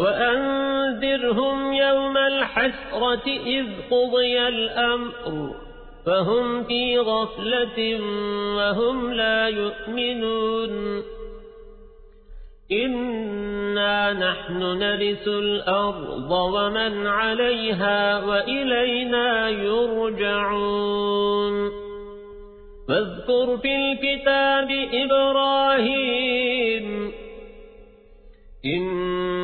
وأنذرهم يوم الحسرة إذ قضي الأمر فهم في غفلة وهم لا يؤمنون. إنا نحن نرث الأرض ومن عليها وإلينا يرجعون. فاذكر في الكتاب إبراهيم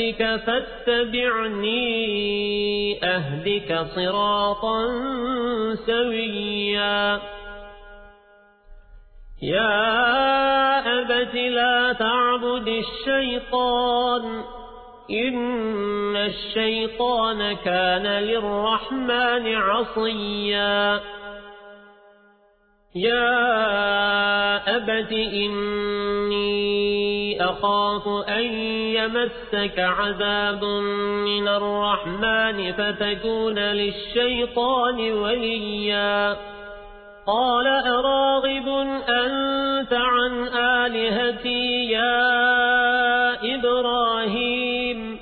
يأتك فاتبعني أهدك صراطا سويا. يا أبت لا تعبد الشيطان إن الشيطان كان للرحمن عصيا. يا أبت إني أخاف أن يمسك عذاب من الرحمن فتكون للشيطان وليا. قال أراغب أنت عن آلهتي يا إبراهيم؟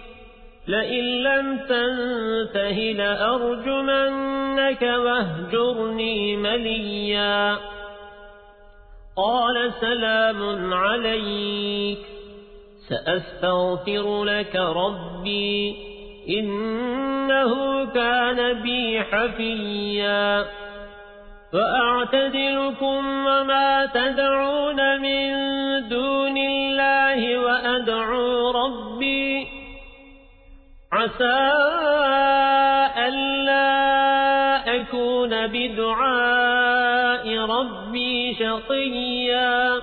لئن لم تنته لأرجمنك وأهجرني مليا. قال سلام عليك. سأستغفر لك ربي إنه كان بي حفيا. فأعتذركم وما تدعون من دون الله وأدعو ربي. عسى ألا أكون بدعاء. ربي شقيا.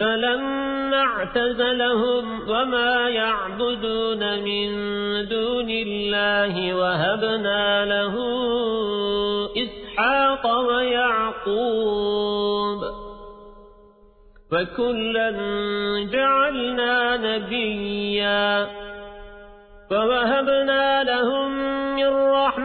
فلما اعتزلهم وما يعبدون من دون الله وهبنا له إسحاق ويعقوب. فكلا جعلنا نبيا. فوهبنا من